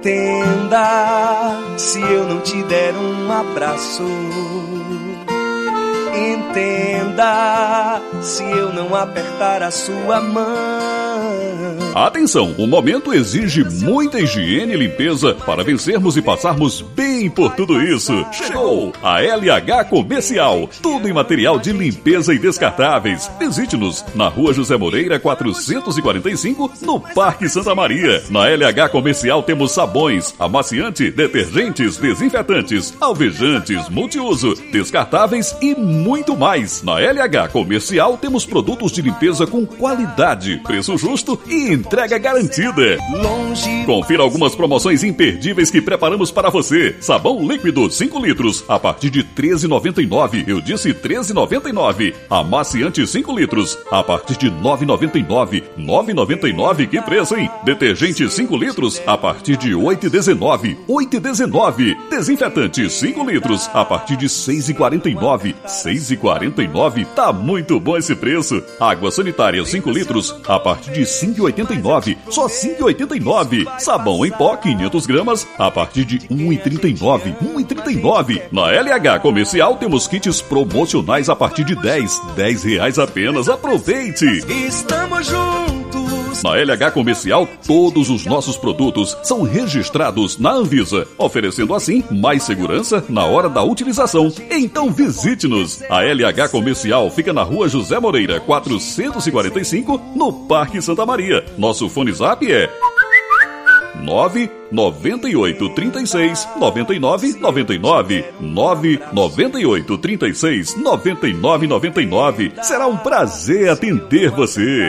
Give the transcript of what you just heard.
Entenda se eu não te der um abraço. Entenda se eu não apertar a sua mão. Atenção, o momento exige muita higiene e limpeza para vencermos e passarmos bem por tudo isso. Chegou a LH Comercial, tudo em material de limpeza e descartáveis. Visite-nos na Rua José Moreira 445, no Parque Santa Maria. Na LH Comercial temos sabões, amaciante, detergentes, desinfetantes, alvejantes, multiuso, descartáveis e muito mais. Na LH Comercial temos produtos de limpeza com qualidade, preço justo e entrega garantida. Confira algumas promoções imperdíveis que preparamos para você. Sabão líquido 5 litros a partir de 13,99. Eu disse 13,99. Amaciante 5 litros a partir de 9,99. 9,99 que preço, hein? Detergente 5 litros a partir de 8,19. 8,19. Desinfetante 5 litros a partir de 6,49. 6,49. Tá muito bom esse preço. Água sanitária 5 litros a partir de 5,89. Só 5,89. Sabão em pó 500 gramas a partir de 1,39. 1,39. Na LH Comercial temos kits promocionais a partir de 10. 10 reais apenas. Aproveite! Estamos juntos. Na LH Comercial, todos os nossos produtos são registrados na Anvisa, oferecendo assim mais segurança na hora da utilização. Então visite-nos. A LH Comercial fica na rua José Moreira, 445, no Parque Santa Maria. Nosso fone zap é 9 98 36 99 99 9 98 36 99 99. Será um prazer atender você.